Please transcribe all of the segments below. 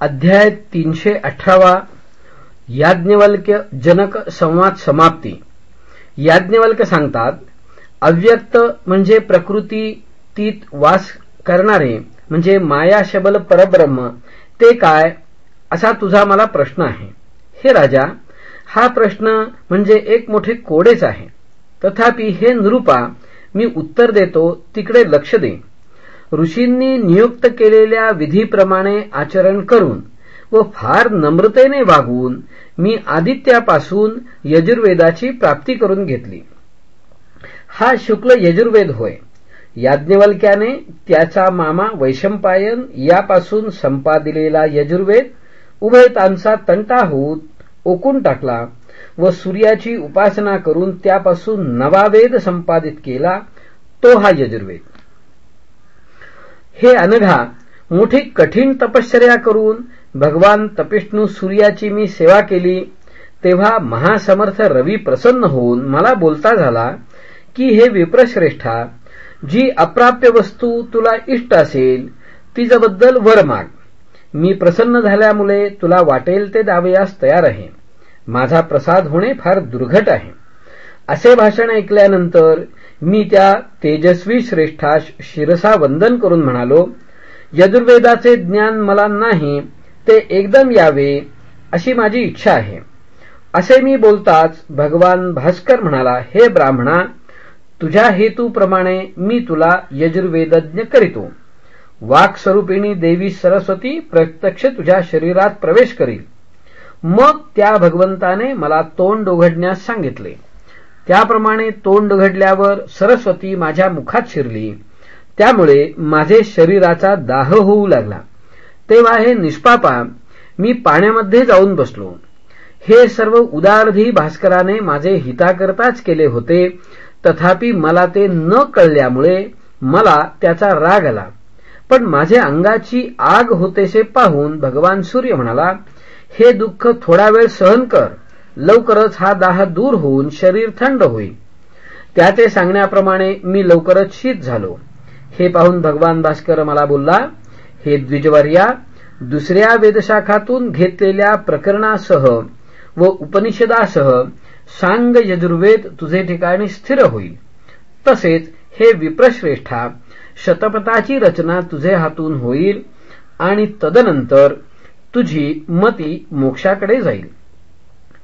अध्याय तीनशे अठरावा याज्ञवल्क्य जनक संवाद समाप्ती. याज्ञवल्क्य सांगतात अव्यक्त म्हणजे प्रकृतीतीत वास करणारे म्हणजे माया शबल परब्रह्म ते काय? असा तुझा मला प्रश्न आहे. हे राजा हा प्रश्न म्हणजे एक मोठे कोडेच आहे. तथापि हे नृपा मी उत्तर देतो तिकडे लक्ष दे. ऋषींनी नियुक्त केलेल्या विधीप्रमाणे आचरण करून व फार नम्रतेने वागून मी आदित्यापासून यजुर्वेदाची प्राप्ती करून घेतली. हा शुक्ल यजुर्वेद होय. याज्ञवल्क्याने त्याचा मामा वैशंपायन यापासून संपादिलेला यजुर्वेद उभयतांचा तंटा होत ओकून टाकला व सूर्याची उपासना करून त्यापासून नवा वेद संपादित केला तो हा यजुर्वेद. हे अनघा मोठी कठीण तपश्चर्या करून भगवान तपिष्णू सूर्याची मी सेवा केली तेव्हा महासमर्थ रवी प्रसन्न होऊन मला बोलता झाला की हे विप्रश्रेष्ठा जी अप्राप्य वस्तू तुला इष्ट असेल तिच्याबद्दल वर माग. मी प्रसन्न झाल्यामुळे तुला वाटेल ते दावयास तयार आहे. माझा प्रसाद होणे फार दुर्घट आहे. असे भाषण ऐकल्यानंतर मी त्या तेजस्वी श्रेष्ठास शिरसा वंदन करून म्हणालो यजुर्वेदाचे ज्ञान मला नाही ते एकदम यावे अशी माझी इच्छा आहे. असे मी बोलताच भगवान भास्कर म्हणाला हे ब्राह्मणा तुझ्या हेतूप्रमाणे मी तुला यजुर्वेदज्ञ करीतो. वाक्स्वरूपिणी देवी सरस्वती प्रत्यक्ष तुझ्या शरीरात प्रवेश करील. मग त्या भगवंताने मला तोंड उघडण्यास सांगितले. त्याप्रमाणे तोंड उघडल्यावर सरस्वती माझ्या मुखात शिरली. त्यामुळे माझे शरीराचा दाह होऊ लागला. तेव्हा हे निष्पापा मी पाण्यामध्ये जाऊन बसलो. हे सर्व उदारधी भास्कराने माझे हिताकरताच केले होते. तथापि मला ते न कळल्यामुळे मला त्याचा राग आला. पण माझ्या अंगाची आग होतेसे पाहून भगवान सूर्य म्हणाला हे दुःख थोडा वेळ सहन कर. लवकरच हा दाह दूर होऊन शरीर थंड होईल. त्या ते सांगण्याप्रमाणे मी लवकरच शीत झालो. हे पाहून भगवान भास्कर मला बोलला हे द्विजवर्या दुसऱ्या वेदशाखातून घेतलेल्या प्रकरणासह व उपनिषदासह सांग यजुर्वेद तुझे ठिकाणी स्थिर होईल. तसेच हे विप्रश्रेष्ठा शतपथाची रचना तुझे हातून होईल आणि तदनंतर तुझी मती मोक्षाकडे जाईल.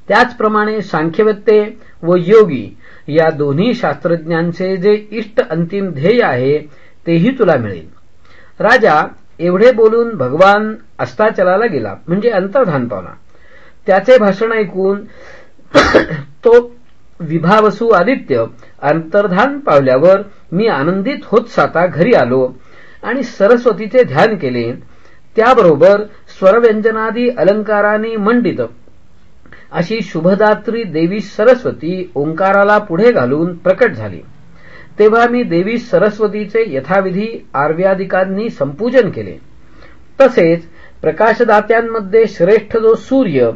त्याचप्रमाणे सांख्यवत्ते व योगी या दोन्ही शास्त्रज्ञांचे जे इष्ट अंतिम ध्येय आहे तेही तुला मिळेल. राजा एवढे बोलून भगवान अस्ताचलाला गेला म्हणजे अंतर्धान पावला. त्याचे भाषण ऐकून तो विभावसू आदित्य अंतर्धान पावल्यावर मी आनंदित होत साता घरी आलो आणि सरस्वतीचे ध्यान केले. त्याबरोबर स्वरव्यंजनादी अलंकारांनी मंडित अशी शुभदात्री देवी सरस्वती ओंकाराला पुढे घालून प्रकट झाली. तेव्हा मी देवी सरस्वतीचे यथाविधी आर्व्यादिकांनी संपूजन केले. तसेच प्रकाशदात्यांमध्ये श्रेष्ठ जो सूर्य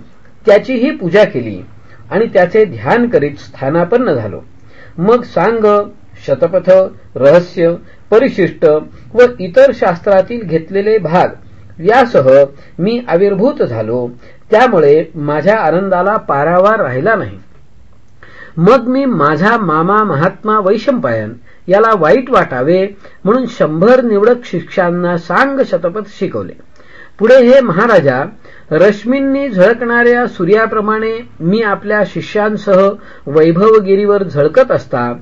त्याचीही पूजा केली आणि त्याचे ध्यान करीत स्थानापन्न झालो. मग सांग शतपथ रहस्य परिशिष्ट व इतर शास्त्रातील घेतलेले भाग यासह मी आविर्भूत झालो त्यामुळे माझ्या आनंदाला पारावार राहिला नाही. मग मी माझा मामा महात्मा वैशंपायन याला वाईट वाटावे म्हणून शंभर निवडक शिष्यांना सांग शतपथ शिकवले. पुढे हे महाराजा रश्मींनी झळकणाऱ्या सूर्याप्रमाणे मी आपल्या शिष्यांसह वैभवगिरीवर झळकत असता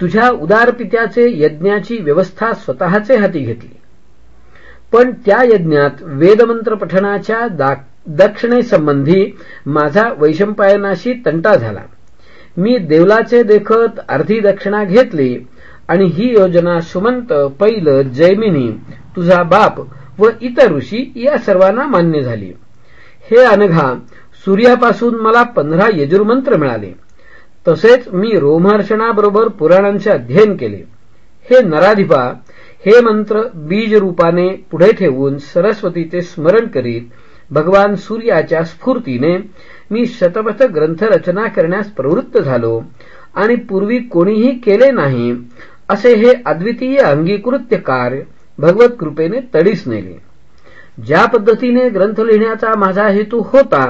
तुझ्या उदारपित्याचे यज्ञाची व्यवस्था स्वतःचे हाती घेतली. पण त्या यज्ञात वेदमंत्र पठणाच्या दक्षिणेसंबंधी माझा वैशंपायनाशी तंटा झाला. मी देवलाचे देखत अर्धी दक्षिणा घेतली आणि ही योजना सुमंत पैल जैमिनी तुझा बाप व इतर ऋषी या सर्वांना मान्य झाली. हे अनघा सूर्यापासून मला पंधरा यजुर्मंत्र मिळाले. तसेच मी रोमहर्षणाबरोबर पुराणांचे अध्ययन केले. हे नराधिपा हे मंत्र बीज रूपाने पुढे ठेवून सरस्वतीचे स्मरण करीत भगवान सूर्याच्या स्फूर्तीने मी शतपथ ग्रंथरचना करण्यास प्रवृत्त झालो आणि पूर्वी कोणीही केले नाही असे हे अद्वितीय अंगीकृत्य कार्य भगवत कृपेने तडीस नेले. ज्या पद्धतीने ग्रंथ लिहिण्याचा माझा हेतू होता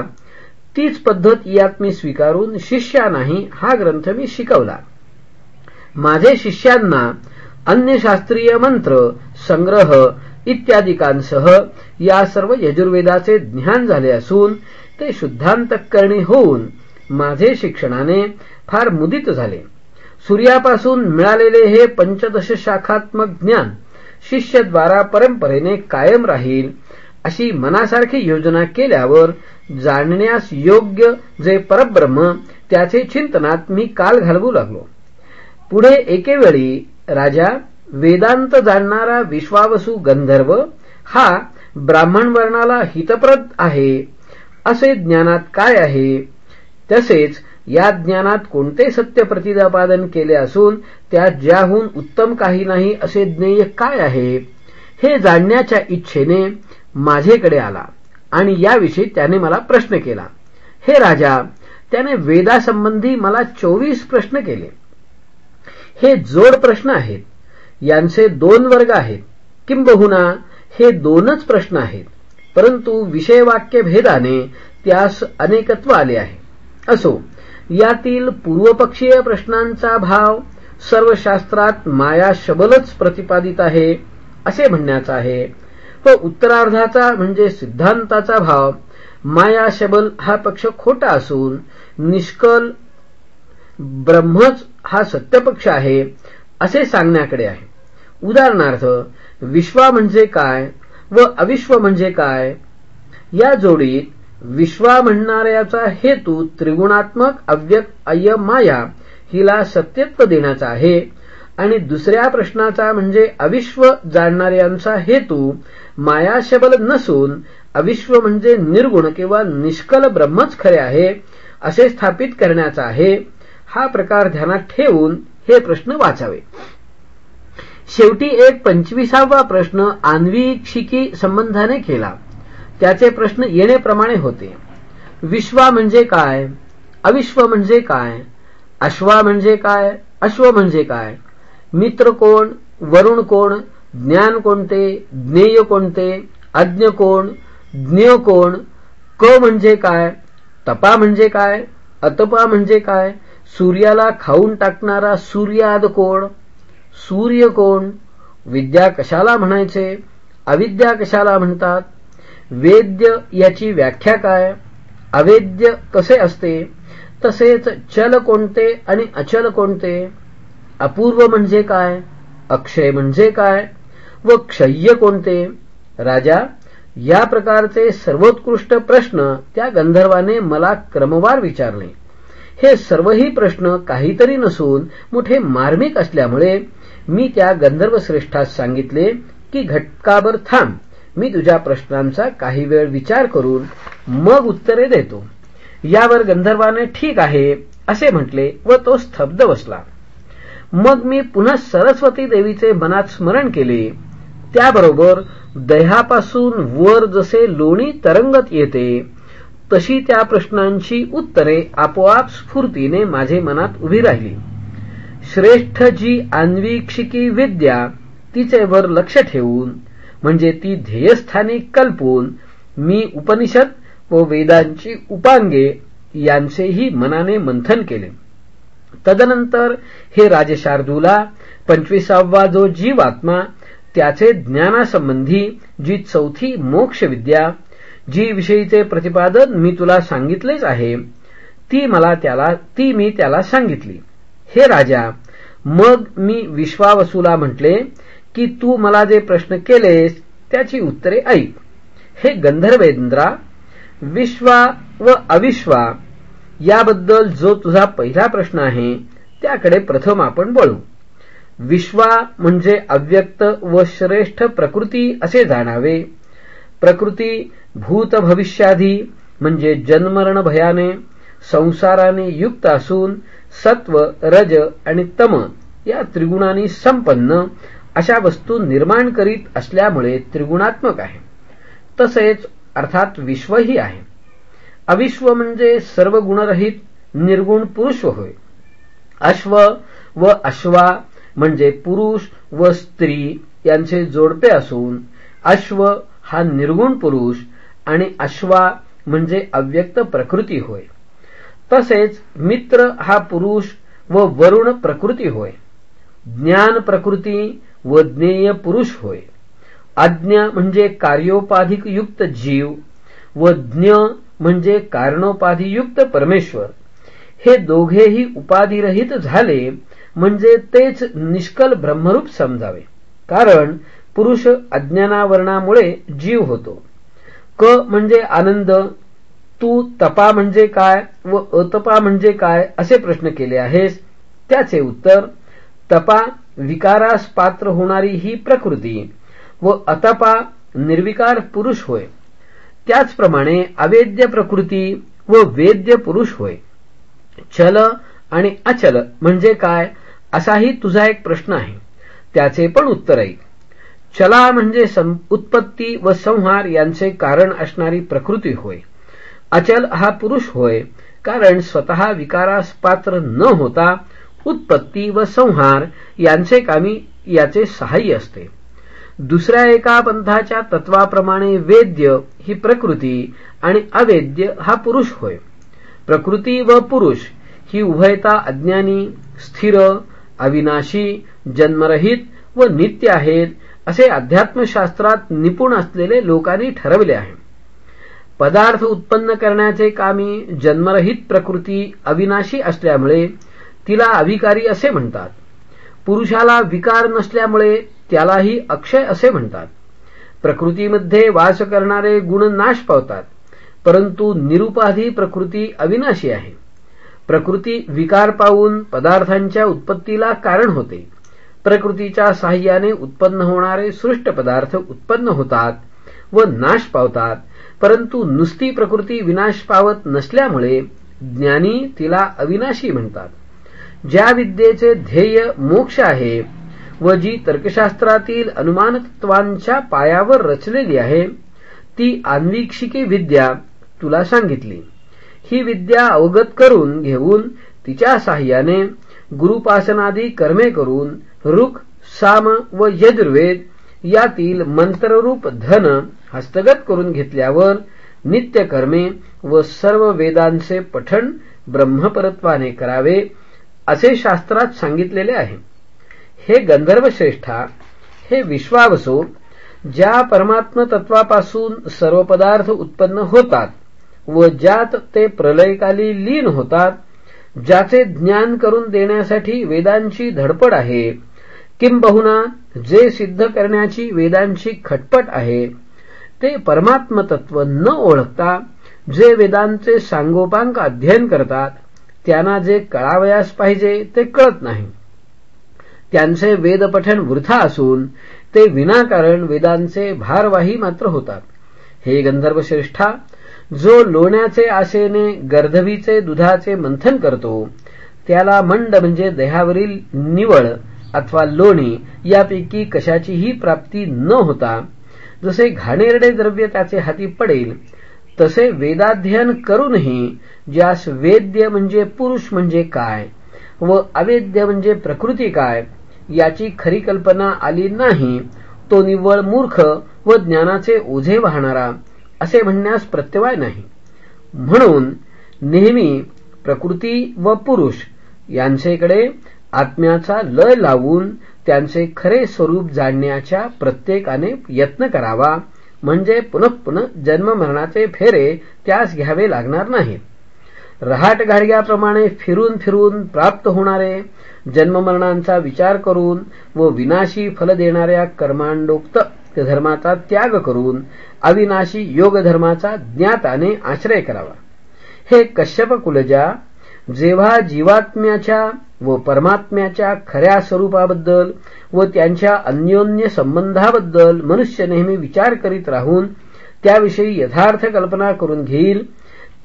तीच पद्धत यात मी स्वीकारून शिष्या नाही हा ग्रंथ मी शिकवला. माझे शिष्यांना अन्य शास्त्रीय मंत्र संग्रह इत्यादिकांसह या सर्व यजुर्वेदाचे ज्ञान झाले असून ते शुद्धांतकरणी होऊन माझे शिक्षणाने फार मुदित झाले. सूर्यापासून मिळालेले हे पंचदश शाखात्मक ज्ञान शिष्यद्वारा परंपरेने कायम राहील अशी मनासारखी योजना केल्यावर जाणण्यास योग्य जे परब्रह्म त्याचे चिंतनात मी काल घालवू लागलो. पुढे एकेवेळी राजा वेदांत जाणणारा विश्वावसू गंधर्व हा ब्राह्मण वर्णाला हितप्रद आहे. असे ज्ञानात काय आहे? तसेच या ज्ञानात कोणते सत्य प्रतिपादन केले असून त्या ज्याहून उत्तम काही नाही असे ज्ञेय काय आहे? हे जाणण्याच्या इच्छेने माझेकडे आला आणि याविषयी त्याने मला प्रश्न केला. हे राजा त्याने वेदासंबंधी मला चोवीस प्रश्न केले. हे जोड प्रश्न आहेत. यांचे दोन वर्ग आहेत. किंबहुना हे दोनच प्रश्न आहेत. परंतु विषयवाक्य भेदाने त्यास अनेकत्व आले आहे. असो यातील पूर्वपक्षीय प्रश्नांचा भाव सर्व शास्त्रात माया शबलच प्रतिपादित आहे असे म्हणण्याचा आहे. व उत्तरार्धाचा म्हणजे सिद्धांताचा भाव माया शबल हा पक्ष खोटा असून निष्कल ब्रह्मच हा सत्यपक्ष आहे असे सांगण्याकडे आहे. उदाहरणार्थ विश्वा म्हणजे काय व अविश्व म्हणजे काय? या जोडीत विश्वा म्हणणाऱ्याचा हेतू त्रिगुणात्मक अव्यक्त अय्य माया हिला सत्यत्व देण्याचा आहे आणि दुसऱ्या प्रश्नाचा म्हणजे अविश्व जाणणाऱ्यांचा हेतू मायाशबल नसून अविश्व म्हणजे निर्गुण किंवा निष्कल ब्रह्मच खरे आहे असे स्थापित करण्याचा आहे. हा प्रकार ध्यानात ठेवून हे प्रश्न वाचावे. शेवटी एक पंचवीसावा प्रश्न आन्वीक्षिकी संबंधाने केला. त्याचे प्रश्न येणेप्रमाणे होते. विश्वा म्हणजे काय? अविश्व म्हणजे काय? अश्वा म्हणजे काय? अश्व म्हणजे काय? मित्र कोण? वरुण कोण? ज्ञान कोणते? ज्ञेय कोणते? अज्ञ कोण? ज्ञ कोण? क म्हणजे काय? तपा म्हणजे काय? अतपा म्हणजे काय? सूर्याला खाऊन टाकणारा सूर्याद कोण? सूर्य कोण? विद्या कशाला म्हणायचे? अविद्या कशाला म्हणतात? वेद्य याची व्याख्या काय? अवेद्य कसे असते? तसेच चल कोणते आणि अचल कोणते? अपूर्व म्हणजे काय? अक्षय म्हणजे काय? व क्षय्य कोणते? राजा या प्रकारचे सर्वोत्कृष्ट प्रश्न त्या गंधर्वाने मला क्रमवार विचारले. हे सर्वही प्रश्न काहीतरी नसून मोठे मार्मिक असल्यामुळे मी त्या गंधर्व श्रेष्ठास सांगितले की घटकाभर थांब मी तुझ्या प्रश्नांचा काही वेळ विचार करून मग उत्तरे देतो. यावर गंधर्वाने ठीक आहे असे म्हटले व तो स्तब्ध बसला. मग मी पुन्हा सरस्वती देवीचे मनात स्मरण केले. त्याबरोबर दह्यापासून वर जसे लोणी तरंगत येते तशी त्या प्रश्नांची उत्तरे आपोआप स्फूर्तीने माझे मनात उभी राहिली. श्रेष्ठ जी अन्वीक्षिकी विद्या तिचे वर लक्ष ठेवून म्हणजे ती ध्येयस्थानी कल्पून मी उपनिषद व वेदांची उपांगे यांचेही मनाने मंथन केले. तदनंतर हे राजशार्दूला पंचवीसावा जो जीवात्मा त्याचे ज्ञानासंबंधी जी चौथी मोक्ष विद्या जी विषयीचे प्रतिपादन मी तुला सांगितलेच आहे ती मला त्याला ती मी त्याला सांगितली. हे राजा मग मी विश्वावसूला म्हटले की तू मला जे प्रश्न केलेस त्याची उत्तरे ऐक. हे गंधर्वेंद्रा विश्वा व अविश्वा याबद्दल जो तुझा पहिला प्रश्न आहे त्याकडे प्रथम आपण बोलू विश्वा म्हणजे अव्यक्त व श्रेष्ठ प्रकृती असे जाणावे. प्रकृती भूत भविष्याधी म्हणजे जन्मरण भयाने संसाराने युक्त असून सत्व रज आणि तम या त्रिगुणांनी संपन्न अशा वस्तू निर्माण करीत असल्यामुळे त्रिगुणात्मक आहे. तसेच अर्थात विश्वही आहे. अविश्व म्हणजे सर्व गुणरहित निर्गुण पुरुष होय. अश्व व अश्वा म्हणजे पुरुष व स्त्री यांचे जोडपे असून अश्व हा निर्गुण पुरुष आणि अश्वा म्हणजे अव्यक्त प्रकृती होय. तसेच मित्र हा पुरुष व वरुण प्रकृती होय. ज्ञान प्रकृती व ज्ञेय पुरुष होय. अज्ञ म्हणजे कार्योपाधिक युक्त जीव व ज्ञ म्हणजे कारणोपाधियुक्त परमेश्वर. हे दोघेही उपाधिरहित झाले म्हणजे तेच निष्कल ब्रह्मरूप समजावे. कारण पुरुष अज्ञानावरणामुळे जीव होतो. क म्हणजे आनंद तू तपा म्हणजे काय व अतपा म्हणजे काय असे प्रश्न केले आहेस? त्याचे उत्तर तपा विकारास पात्र होणारी ही प्रकृती व अतपा निर्विकार पुरुष होय. त्याचप्रमाणे अवेद्य प्रकृती व वेद्य पुरुष होय. चल आणि अचल म्हणजे काय असाही तुझा एक प्रश्न आहे. त्याचे पण उत्तर आहे चला म्हणजे उत्पत्ती व संहार यांचे कारण असणारी प्रकृती होय. अचल हा पुरुष होय कारण स्वतः विकारास पात्र न होता उत्पत्ती व संहार यांचे कामी याचे सहाय्य असते. दुसऱ्या एका पंथाच्या तत्वाप्रमाणे वेद्य ही प्रकृती आणि अवेद्य हा पुरुष होय. प्रकृती व पुरुष ही उभयता अज्ञानी स्थिर अविनाशी जन्मरहित व नित्य आहेत असे अध्यात्मशास्त्रात निपुण असलेले लोकांनी ठरवले आहे. पदार्थ उत्पन्न करण्याचे कामी जन्मरहित प्रकृती अविनाशी असल्यामुळे तिला अविकारी असे म्हणतात. पुरुषाला विकार नसल्यामुळे त्यालाही अक्षय असे म्हणतात. प्रकृतीमध्ये वास करणारे गुण नाश पावतात परंतु निरुपाधी प्रकृती अविनाशी आहे. प्रकृती विकार पावून पदार्थांच्या उत्पत्तीला कारण होते. प्रकृतीच्या साह्याने उत्पन्न होणारे सृष्ट पदार्थ उत्पन्न होतात व नाश पावतात परंतु नुसती प्रकृती विनाश पावत नसल्यामुळे ज्ञानी तिला अविनाशी म्हणतात. ज्या विद्येचे ध्येय मोक्ष आहे व जी तर्कशास्त्रातील अनुमानतत्वांच्या पायावर रचलेली आहे ती आन्वीक्षिकी विद्या तुला सांगितली. ही विद्या अवगत करून घेऊन तिच्या साह्याने गुरुपासनादी कर्मे करून रुख साम व यजुर्वेद यातील मंत्ररूप धन हस्तगत करून घेतल्यावर नित्य कर्मे व सर्व वेदांचे पठण ब्रह्मपरत्वाने करावे असे शास्त्रात सांगितलेले आहे. हे गंधर्वश्रेष्ठा हे विश्वावसो ज्या परमात्म तत्वापासून सर्व पदार्थ उत्पन्न होतात व ज्यात ते प्रलयकाली लीन होतात ज्याचे ज्ञान करून देण्यासाठी वेदांची धडपड आहे किंबहुना जे सिद्ध करण्याची वेदांची खटपट आहे ते परमात्म तत्व न ओळखता जे वेदांचे सांगोपांक अध्ययन करतात त्यांना जे कळावयास पाहिजे ते कळत नाही. त्यांचे वेदपठण वृथा असून ते विनाकारण वेदांचे भारवाही मात्र होतात. हे गंधर्वश्रेष्ठा जो लोण्याचे आशेने गर्धवीचे दुधाचे मंथन करतो त्याला मंड म्हणजे देहावरील निवळ अथवा लोणी यापैकी कशाचीही प्राप्ती न होता जसे घाणेरडे द्रव्य त्याचे हाती पडेल तसे वेदाध्ययन करूनही ज्यास वेद्य म्हणजे पुरुष म्हणजे काय व अवेद्य म्हणजे प्रकृती काय याची खरी कल्पना आली नाही तो निव्वळ मूर्ख व ज्ञानाचे ओझे वाहणारा असे म्हणण्यास प्रत्यवाय नाही. म्हणून नेहमी प्रकृती व पुरुष यांचेकडे आत्म्याचा लय लावून त्यांचे खरे स्वरूप जाणण्याच्या प्रत्येकाने यत्न करावा म्हणजे पुनः पुनः जन्ममरणाचे फेरे त्यास घ्यावे लागणार नाहीत रहाट गाडग्याप्रमाणे फिरून फिरून प्राप्त होणारे जन्ममरणांचा विचार करून व विनाशी फल देणाऱ्या कर्मांडोक्त धर्माचा त्याग करून अविनाशी योगधर्माचा ज्ञाताने आश्रय करावा. हे कश्यप कुलजा जेव्हा जीवात्म्याच्या व परमात्म्याच्या खऱ्या स्वरूपाबद्दल व त्यांच्या अन्योन्य संबंधाबद्दल मनुष्य नेहमी विचार करीत राहून त्याविषयी यथार्थ कल्पना करून घेईल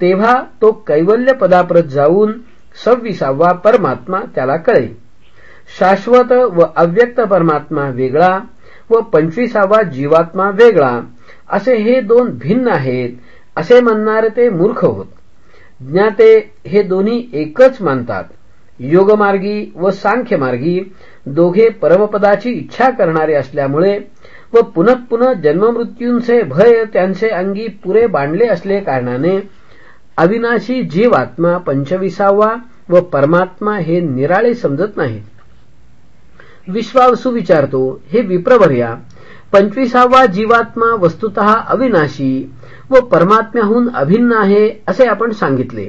तेव्हा तो कैवल्य पदाप्रत जाऊन सव्वीसावा परमात्मा त्याला कळेल. शाश्वत व अव्यक्त परमात्मा वेगळा व पंचवीसावा जीवात्मा वेगळा असे हे दोन भिन्न आहेत असे म्हणणारे ते मूर्ख होत. ज्ञाते हे दोन्ही एकच मानतात. योगमार्गी व सांख्यमार्गी दोघे परमपदाची इच्छा करणारे असल्यामुळे व पुनः जन्ममृत्यूंचे भय त्यांचे अंगी पुरे बांधले असले कारणाने अविनाशी जीवात्मा पंचविसावा व परमात्मा हे निराळे समजत नाहीत. विश्वावसू विचारतो हे विप्रवर्या पंचवीसावा जीवात्मा वस्तुत अविनाशी व परमात्म्याहून अभिन्न आहे असे आपण सांगितले.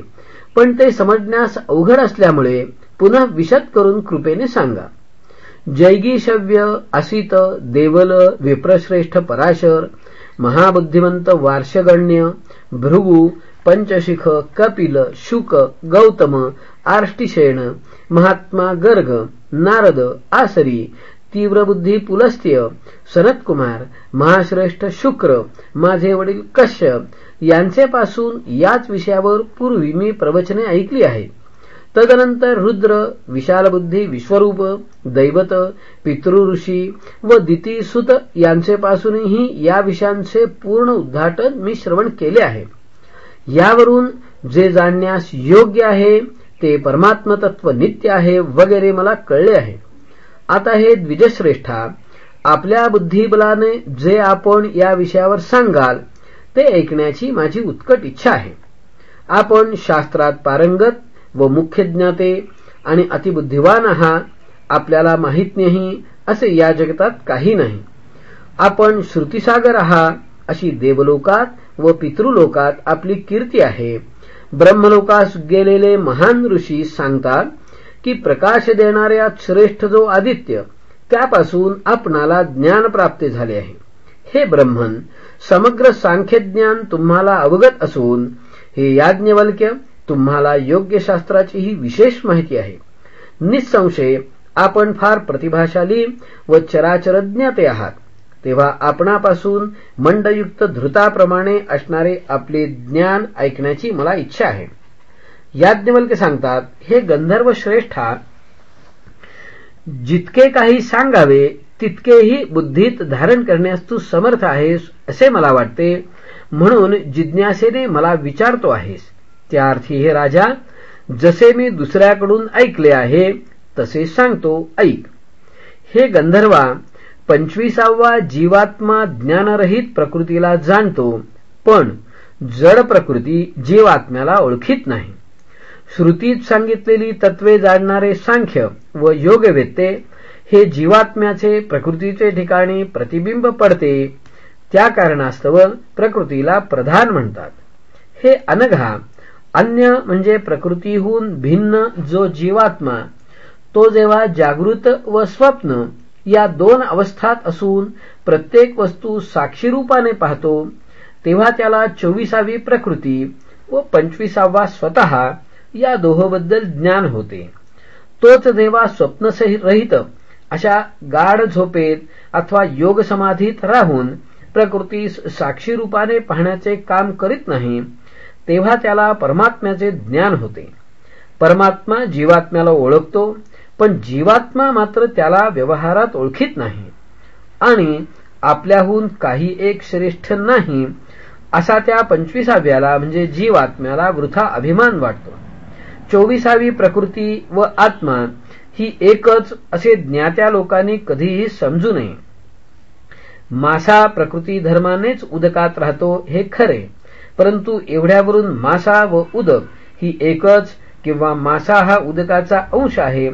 पण ते समजण्यास अवघड असल्यामुळे पुन्हा विशद करून कृपेने सांगा. जैगीशव्य असित देवल विप्रश्रेष्ठ पराशर महाबुद्धिमंत वार्षगण्य भृगु पंचशिख कपिल शुक गौतम आर्ष्टिशेण महात्मा गर्ग नारद आसरी तीव्रबुद्धी पुलस्त्य सनतकुमार महाश्रेष्ठ शुक्र माझे वडील कश्यप यांचेपासून याच विषयावर पूर्वी मी प्रवचने ऐकली आहेत तदनंतर रुद्र विशालबुद्धी विश्वरूप दैवत पितृऋषी व दितीसुत यांचेपासूनही या विषयांचे पूर्ण उद्घाटन मी श्रवण केले आहे. यावरून जे जाणण्यास योग्य आहे ते परमात्मतत्व नित्य आहे वगैरे मला कळले आहे. आता हे द्विजश्रेष्ठा आपल्या बुद्धिबलाने जे आपण या विषयावर सांगाल ते ऐकण्याची माझी उत्कट इच्छा आहे. आपण शास्त्रात पारंगत व मुख्य ज्ञाते आणि अतिबुद्धिवान आहात आपल्याला माहीत नाही असे या जगतात काही नाही. आपण श्रुतीसागर आहात अशी देवलोकात व पितृलोकात आपली कीर्ती आहे. ब्रह्मलोकास गेलेले महान ऋषी सांगतात की प्रकाश देणाऱ्या श्रेष्ठ जो आदित्य त्यापासून आपणाला ज्ञान प्राप्त झाले आहे. हे ब्रह्मन समग्र सांख्यज्ञान तुम्हाला अवगत असून हे याज्ञवल्क्य तुम्हाला योग्य शास्त्राचीही विशेष माहिती आहे. निसंशय आपण फार प्रतिभाशाली व चराचरज्ञते आहात तेव्हा आपणापासून मंडयुक्त धृताप्रमाणे असणारे आपले ज्ञान ऐकण्याची मला इच्छा आहे. याज्ञवल्के सांगतात हे गंधर्व श्रेष्ठा जितके काही सांगावे तितकेही बुद्धीत धारण करण्यास तू समर्थ आहेस असे मला वाटते. म्हणून जिज्ञासेने मला विचारतो आहेस. त्या अर्थी हे राजा जसे मी दुसऱ्याकडून ऐकले आहे तसे सांगतो ऐक. हे गंधर्वा पंचवीसावा जीवात्मा ज्ञानरहित प्रकृतीला जाणतो पण जड प्रकृती जीवात्म्याला ओळखीत नाही. श्रुतीत सांगितलेली तत्वे जाणणारे सांख्य व योगवेत्ते हे जीवात्म्याचे प्रकृतीचे ठिकाणी प्रतिबिंब पडते. त्या कारणास्तव प्रकृतीला प्रधान म्हणतात. हे अनघा अन्य म्हणजे प्रकृतीहून भिन्न जो जीवात्मा तो जेव्हा जागृत व स्वप्न या दोन अवस्थात असून प्रत्येक वस्तू साक्षीरूपाने पाहतो तेव्हा त्याला चोवीसावी प्रकृती व पंचवीसावा स्वतः या दोहोबद्दल ज्ञान होते. तोच देवा स्वप्नरहित अशा गाढ झोपेत अथवा योग समाधीत राहून प्रकृतीस साक्षी रूपाने पाहण्याचे काम करीत नाही तेव्हा त्याला परमात्म्याचे ज्ञान होते. परमात्मा जीवात्म्याला ओळखतो पण जीवात्मा मात्र त्याला व्यवहारात ओळखीत नाही. आणि आपल्याहून काही एक श्रेष्ठ नाही असा त्या पंचवीसाव्याला म्हणजे जीवात्म्याला वृथा अभिमान वाटतो. चोवीसावी प्रकृती व आत्मा ही एकच असे ज्ञात्या लोकांनी कधीही समजू नये. मासा प्रकृती धर्मानेच उदकात राहतो हे खरे परंतु एवढ्यावरून मासा व उदक ही एकच किंवा मासा हा उदकाचा अंश आहे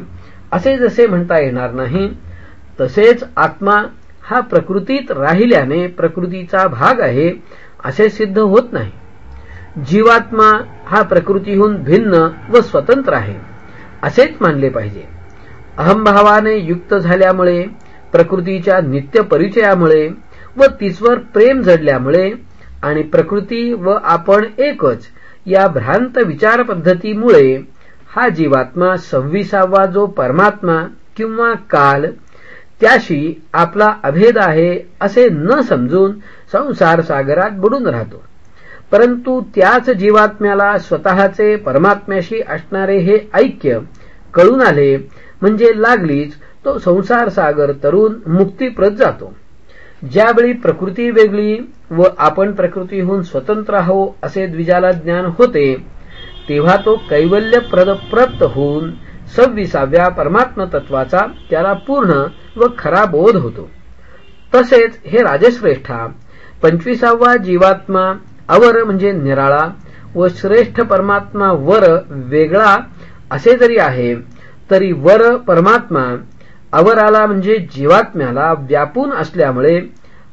असे जसे म्हणता येणार नाही तसेच आत्मा हा प्रकृतीत राहिल्याने प्रकृतीचा भाग आहे असे सिद्ध होत नाही. जीवात्मा हा प्रकृतीहून भिन्न व स्वतंत्र आहे. असेच मानले पाहिजे. अहमभावाने युक्त झाल्यामुळे प्रकृतीच्या नित्य परिचयामुळे व तिसवर प्रेम जडल्यामुळे आणि प्रकृती व आपण एकच या भ्रांत विचार पद्धतीमुळे हा जीवात्मा सव्वीसावा जो परमात्मा किंवा काल त्याशी आपला अभेद आहे असे न समजून संसार सागरात बुडून राहतो. परंतु त्याच जीवात्म्याला स्वतःचे परमात्म्याशी असणारे हे ऐक्य कळून आले म्हणजे लागलीच तो संसार सागर तरुण मुक्तीप्रत जातो. ज्यावेळी प्रकृती वेगळी व आपण प्रकृतीहून स्वतंत्र आहो असे द्विजाला ज्ञान होते तेव्हा तो कैवल्य प्रप्त होऊन सव्वीसाव्या परमात्म तत्वाचा त्याला पूर्ण व खरा बोध होतो. तसेच हे राजश्रेष्ठा पंचवीसावा जीवात्मा अवर म्हणजे निराळा व श्रेष्ठ परमात्मा वर वेगळा असे जरी आहे तरी वर परमात्मा अवराला म्हणजे जीवात्म्याला व्यापून असल्यामुळे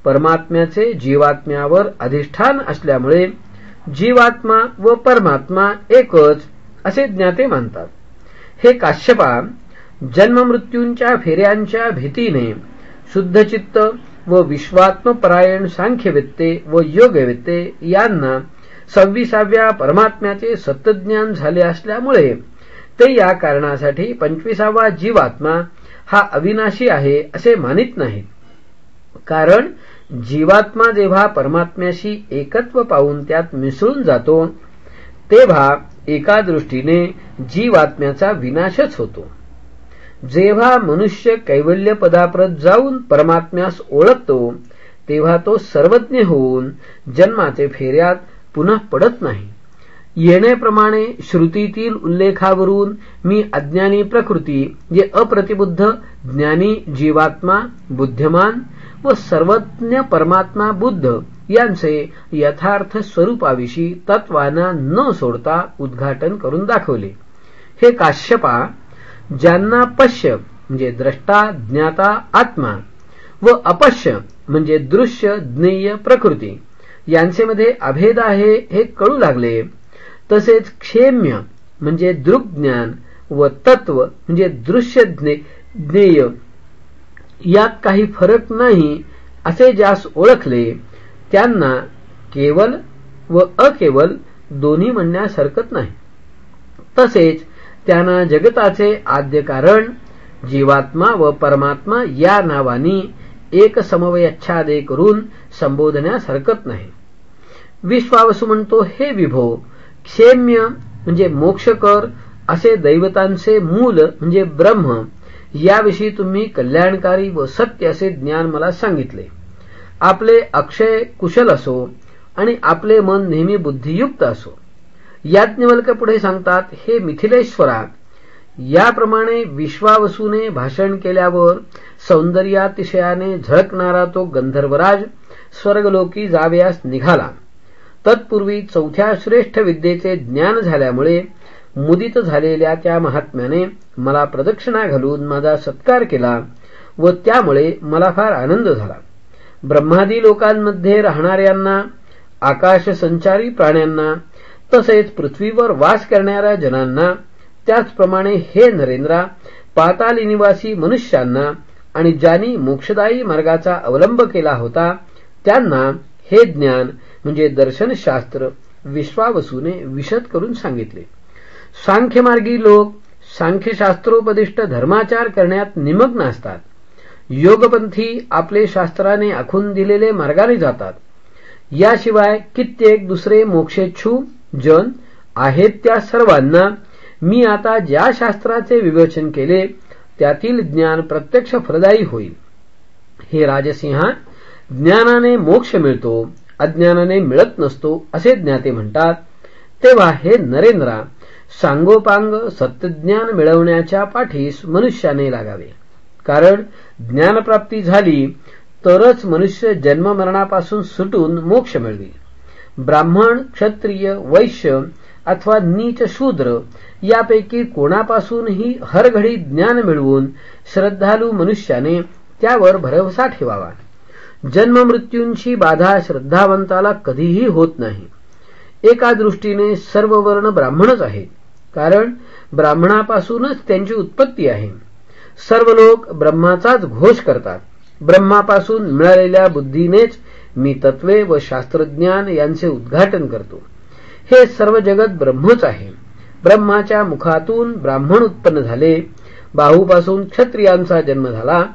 परमात्म्याचे जीवात्म्यावर अधिष्ठान असल्यामुळे जीवात्मा व परमात्मा एकच असे ज्ञाते मानतात. हे काश्यपा जन्ममृत्यूंच्या फेऱ्यांच्या भीतीने शुद्धचित्त व विश्वात्मपरायण सांख्यवेत्ते व योगवेत्ते यांना सव्वीसाव्या परमात्म्याचे सत्यज्ञान झाले असल्यामुळे ते या कारणासाठी पंचवीसावा जीवात्मा हा अविनाशी आहे असे मानित नाहीत. कारण जीवात्मा जेव्हा परमात्म्याशी एकत्व पाहून त्यात मिसळून जातो तेव्हा एका दृष्टीने जीवात्म्याचा विनाशच होतो. जेव्हा मनुष्य कैवल्य पदाप्रत जाऊन परमात्म्यास ओळखतो तेव्हा तो सर्वज्ञ होऊन जन्माचे फेऱ्यात पुन्हा पडत नाही. येण्याप्रमाणे श्रुतीतील उल्लेखावरून मी अज्ञानी प्रकृती जे अप्रतिबुद्ध ज्ञानी जीवात्मा बुद्धिमान व सर्वज्ञ परमात्मा बुद्ध यांचे यथार्थ स्वरूपाविषयी तत्वांना न सोडता उद्घाटन करून दाखवले. हे काश्यपा ज्यांना पश्य म्हणजे द्रष्टा ज्ञाता आत्मा व अपश्य म्हणजे दृश्य ज्ञेय प्रकृती यांचे मध्ये अभेद आहे हे कळू लागले. तसेच क्षेम्य म्हणजे दृग्ज्ञान व तत्व म्हणजे दृश्य ज्ञेय यात काही फरक नाही असे ज्यास ओळखले त्यांना केवल व अकेवल दोन्ही म्हणण्यास हरकत नाही. तसेच त्यांना जगताचे आद्य कारण जीवात्मा व परमात्मा या नावानी एक समवयच्छादे करून संबोधण्यास हरकत नाही. विश्वावसू म्हणतो हे विभो क्षेम्य म्हणजे मोक्षकर असे दैवतांचे मूल म्हणजे ब्रह्म याविषयी तुम्ही कल्याणकारी व सत्य असे ज्ञान मला सांगितले. आपले अक्षय कुशल असो आणि आपले मन नेहमी बुद्धियुक्त असो. याज्ञवल्क पुढे सांगतात हे मिथिलेश्वरा याप्रमाणे विश्वावसूने भाषण केल्यावर सौंदर्यातिशयाने झळकणारा तो गंधर्वराज स्वर्गलोकी जाव्यास निघाला. तत्पूर्वी चौथ्या श्रेष्ठ विद्येचे ज्ञान झाल्यामुळे मुदित झालेल्या त्या महात्म्याने मला प्रदक्षिणा घालून माझा सत्कार केला व त्यामुळे मला फार आनंद झाला. ब्रह्मादी लोकांमध्ये राहणाऱ्यांना आकाश संचारी प्राण्यांना तसेच पृथ्वीवर वास करणाऱ्या जनांना त्याचप्रमाणे हे नरेंद्रा पाताली निवासी मनुष्यांना आणि ज्यांनी मोक्षदायी मार्गाचा अवलंब केला होता त्यांना हे ज्ञान म्हणजे दर्शनशास्त्र विश्वावसूने विशद करून सांगितले. सांख्यमार्गी लोक सांख्यशास्त्रोपदिष्ट धर्माचार करण्यात निमग्न असतात. योगपंथी आपले शास्त्राने आखून दिलेले मार्गाने जातात. याशिवाय कित्येक दुसरे मोक्षेच्छू जन आहेत त्या सर्वांना. मी आता ज्या शास्त्राचे विवेचन केले त्यातील ज्ञान प्रत्यक्ष फलदायी होईल. हे राजसिंहा ज्ञानाने मोक्ष मिळतो अज्ञानाने मिळत नसतो असे ज्ञाते म्हणतात. तेव्हा हे नरेंद्रा सांगोपांग सत्यज्ञान मिळवण्याच्या पाठीस मनुष्याने लागावे. कारण ज्ञानप्राप्ती झाली तरच मनुष्य जन्ममरणापासून सुटून मोक्ष मिळवी ब्राह्मण क्षत्रिय वैश्य अथवा नीच शूद्र यापैकी कोणापासूनही हरघडी ज्ञान मिळवून श्रद्धालू मनुष्याने त्यावर भरवसा ठेवावा. जन्ममृत्यूंची बाधा श्रद्धावंताला कधीही होत नाही. एका दृष्टीने सर्व वर्ण ब्राह्मणच आहेत. कारण ब्राह्मणापासूनच त्यांची उत्पत्ती आहे. सर्व लोक ब्रह्माचाच घोष करतात. ब्रह्मापासून मिळालेल्या बुद्धीनेच मी तत्वे व शास्त्रज्ञान यांचे उद्घाटन करतो. हे सर्व जगत ब्रह्मच आहे. ब्रह्माच्या मुखातून ब्राह्मण उत्पन्न झाले. बाहूपासून क्षत्रियांचा जन्म झाला.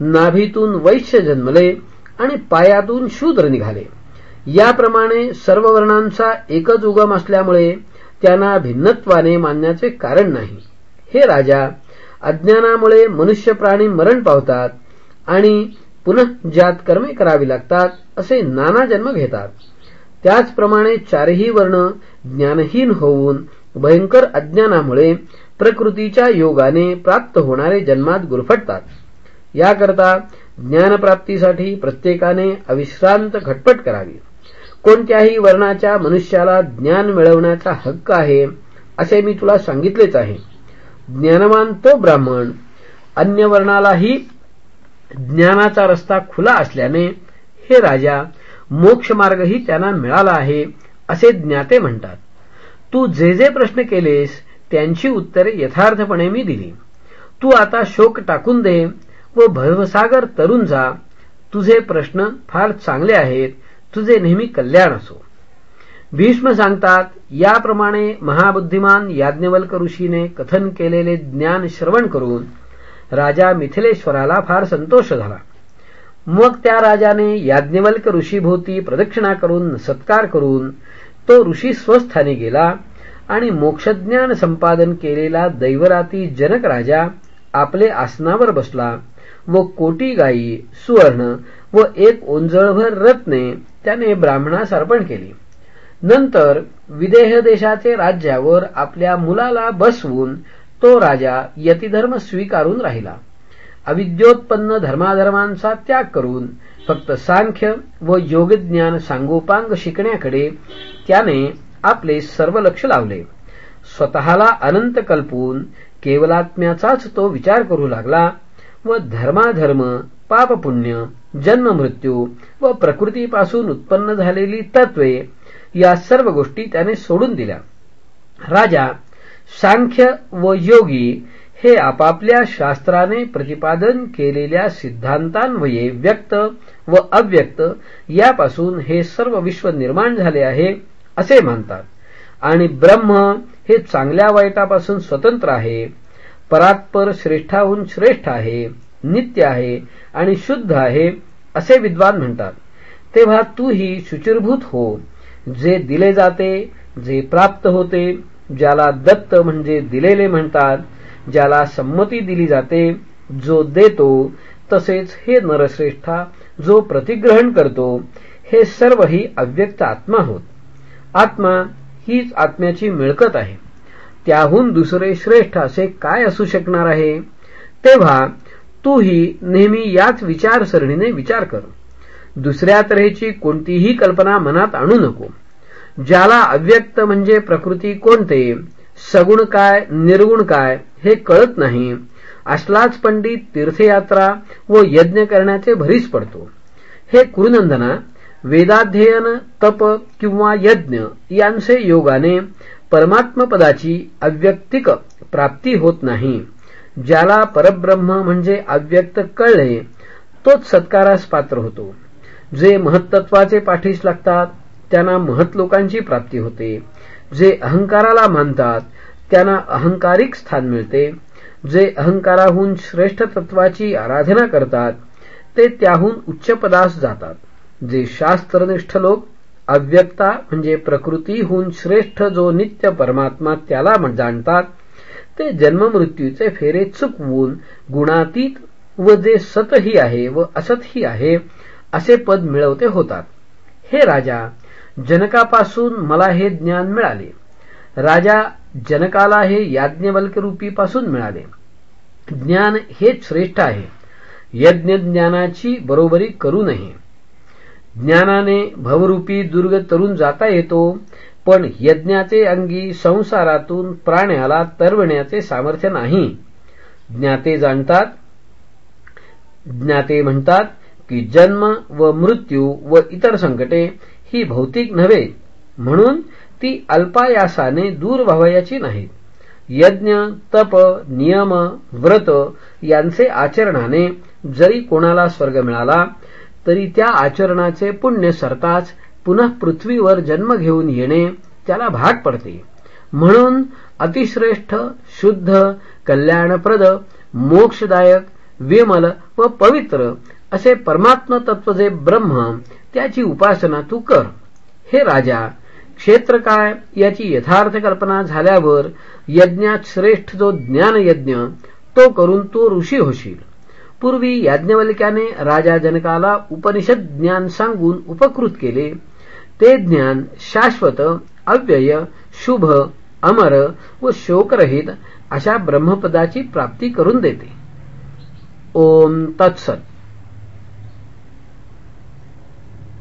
नाभीतून वैश्य जन्मले आणि पायातून शूद्र निघाले. याप्रमाणे सर्व वर्णांचा एकच उगम असल्यामुळे त्यांना भिन्नत्वाने मानण्याचे कारण नाही. हे राजा अज्ञानामुळे मनुष्य प्राणी मरण पावतात आणि पुनः ज्यात कर्मे करावी लागतात असे नाना जन्म घेतात. त्याचप्रमाणे चारही वर्ण ज्ञानहीन होऊन भयंकर अज्ञानामुळे प्रकृतीच्या योगाने प्राप्त होणारे जन्मात गुरफटतात. याकरता ज्ञानप्राप्तीसाठी प्रत्येकाने अविश्रांत घटपट करावी. कोणत्याही वर्णाच्या मनुष्याला ज्ञान मिळवण्याचा हक्क आहे असे मी तुला सांगितलेच आहे. ज्ञानवान तो ब्राह्मण अन्य वर्णालाही ज्ञानाचा रस्ता खुला असल्याने हे राजा मोक्षमार्गही त्यांना मिळाला आहे असे ज्ञाते म्हणतात. तू जे जे प्रश्न केलेस त्यांची उत्तरे यथार्थपणे मी दिली. तू आता शोक टाकून दे व भवसागर तरुण जा. तुझे प्रश्न फार चांगले आहेत तुझे नेहमी कल्याण असो. भीष्म सांगतात याप्रमाणे महाबुद्धिमान याज्ञवल्क ऋषीने कथन केलेले ज्ञान श्रवण करून राजा मिथिलेश्वराला फार संतोष झाला. मग त्या राजाने याज्ञवल्क ऋषीभोवती प्रदक्षिणा करून सत्कार करून तो ऋषी स्वस्थानी गेला आणि मोक्षज्ञान संपादन केलेला दैवराती जनक राजा आपले आसनावर बसला व कोटी गायी सुवर्ण व एक ओंजळभर रत्ने त्याने ब्राह्मणास अर्पण केली. नंतर विदेह देशाचे राज्यावर आपल्या मुलाला बसवून तो राजा यतिधर्म स्वीकारून राहिला. अविद्योत्पन्न धर्माधर्मांचा त्याग करून फक्त सांख्य व योगज्ञान सांगोपांग शिकण्याकडे त्याने आपले सर्व लक्ष लावले. स्वतःला अनंत कल्पून केवलात्म्याचाच तो विचार करू लागला व धर्माधर्म पापपुण्य जन्म मृत्यू व प्रकृतीपासून उत्पन्न झालेली तत्वे या सर्व गोष्टी त्याने सोडून दिल्या. राजा सांख्य व योगी हे आपापल्या शास्त्राने प्रतिपादन केलेल्या सिद्धांतान्वये व्यक्त व अव्यक्त यापासून हे सर्व विश्व निर्माण झाले आहे असे मानतात. आणि ब्रह्म हे चांगल्या वाईटापासून स्वतंत्र आहे परात्पर श्रेष्ठाहून श्रेष्ठ आहे नित्य आहे आणि शुद्ध आहे असे विद्वान म्हणतात. तेव्हा तूही शुचिरभूत हो जे दिले जाते जे प्राप्त होते ज्याला दत्त म्हणजे दिलेले म्हणतात ज्याला संमती दिली जाते जो देतो तसेच हे नरश्रेष्ठा जो प्रतिग्रहण करतो हे सर्व ही अव्यक्त आत्मा होत. आत्मा हीच आत्म्याची मिळकत आहे. त्याहून दुसरे श्रेष्ठ असे काय असू शकणार आहे? तेव्हा तूही नेहमी याच विचारसरणीने विचार कर. दुसऱ्या तऱ्हेची कोणतीही कल्पना मनात आणू नको. ज्याला अव्यक्त म्हणजे प्रकृती कोणते? सगुण काय निर्गुण काय हे कळत नाही. असलाच पंडित तीर्थयात्रा व यज्ञ करण्याचे भरीस पडतो. हे कुरुनंदना वेदाध्ययन तप किंवा यज्ञ यांचे योगाने परमात्मपदाची अव्यक्तिक प्राप्ती होत नाही. ज्याला परब्रह्म म्हणजे अव्यक्त कळले तोच सत्कारास पात्र होतो. जे महत्त्वाचे पाठीस लागतात त्यांना महत्लोकांची प्राप्ती होते. जे अहंकाराला मानतात त्यांना अहंकारिक स्थान मिळते. जे अहंकाराहून श्रेष्ठ तत्वाची आराधना करतात ते त्याहून उच्च पदास जातात. जे शास्त्रनिष्ठ लोक अव्यक्ता म्हणजे प्रकृतीहून श्रेष्ठ जो नित्य परमात्मा त्याला जाणतात ते जन्ममृत्यूचे फेरे चुकवून गुणातीत व जे सतही आहे व असतही आहे असे पद मिळवते होतात. हे राजा जनकापासून मला हे ज्ञान मिळाले. राजा जनकाला हे याज्ञवल्करूपीपासून मिळाले. ज्ञान हेच श्रेष्ठ आहे. यज्ञ ज्ञानाची बरोबरी करू नये. ज्ञानाने भवरूपी दुर्ग तरून जाता येतो पण यज्ञाचे अंगी संसारातून प्राण्याला तरवण्याचे सामर्थ्य नाही. ज्ञाते जाणतात ज्ञाते म्हणतात की जन्म व मृत्यू व इतर संकटे ही भौतिक नव्हे म्हणून ती अल्पायासाने दूर व्हावयाची नाहीत यज्ञ तप नियम व्रत यांचे आचरणाने जरी कोणाला स्वर्ग मिळाला तरी त्या आचरणाचे पुण्य सरताच पुन्हा पृथ्वीवर जन्म घेऊन येणे त्याला भाग पडते. म्हणून अतिश्रेष्ठ शुद्ध कल्याणप्रद मोक्षदायक विमल व पवित्र असे परमात्म तत्व जे ब्रह्म त्याची उपासना तू कर. हे राजा क्षेत्र काय याची यथार्थ कल्पना झाल्यावर यज्ञात श्रेष्ठ जो ज्ञान यज्ञ तो करून तो ऋषी होशील. पूर्वी याज्ञवल्क्याने राजा जनकाला उपनिषद ज्ञान सांगून उपकृत केले. ते ज्ञान शाश्वत अव्यय शुभ अमर व शोकरहित अशा ब्रह्मपदाची प्राप्ती करून देते. ओम तत्सत.